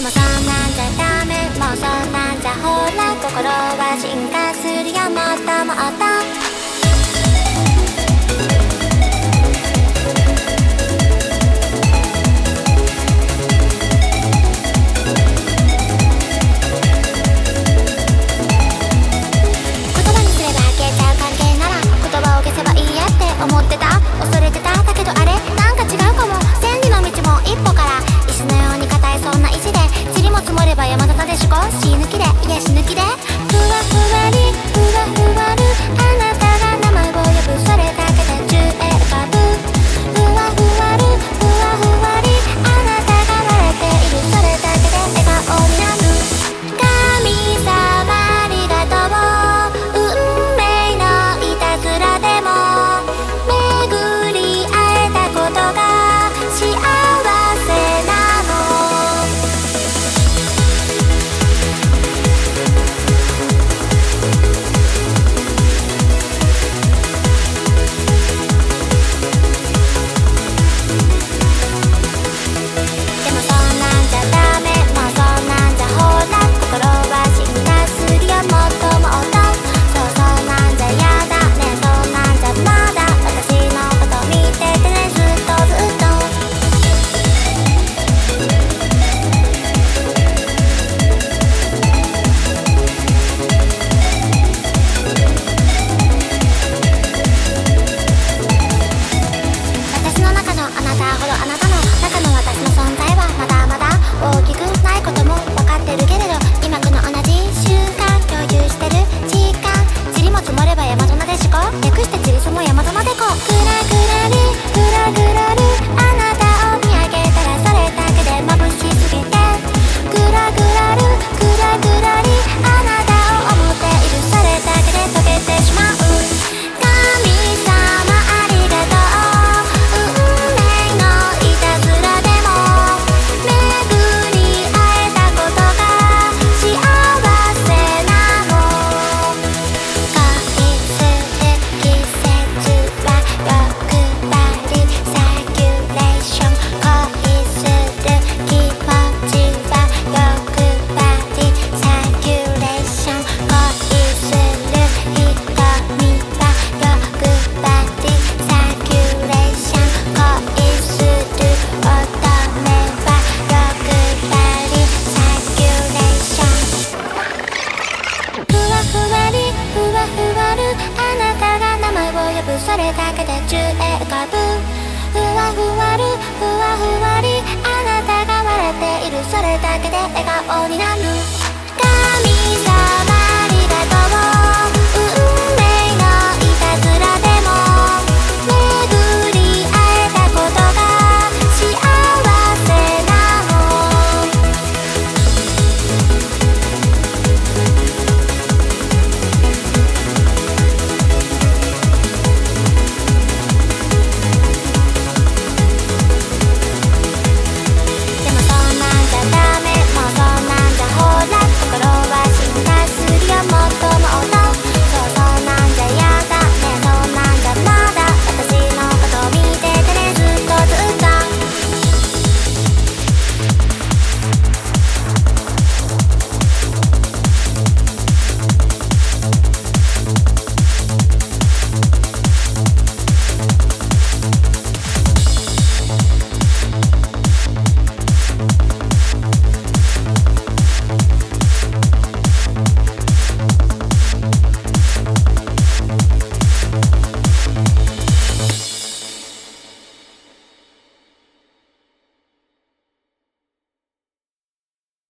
でもそんなんじゃダメ。もうそんなんじゃほら心は進化するよ。もっともっとサほどあなた。それだけで宙へ浮かぶふわふわるふわふわりあなたが笑っている。それだけで笑顔になる。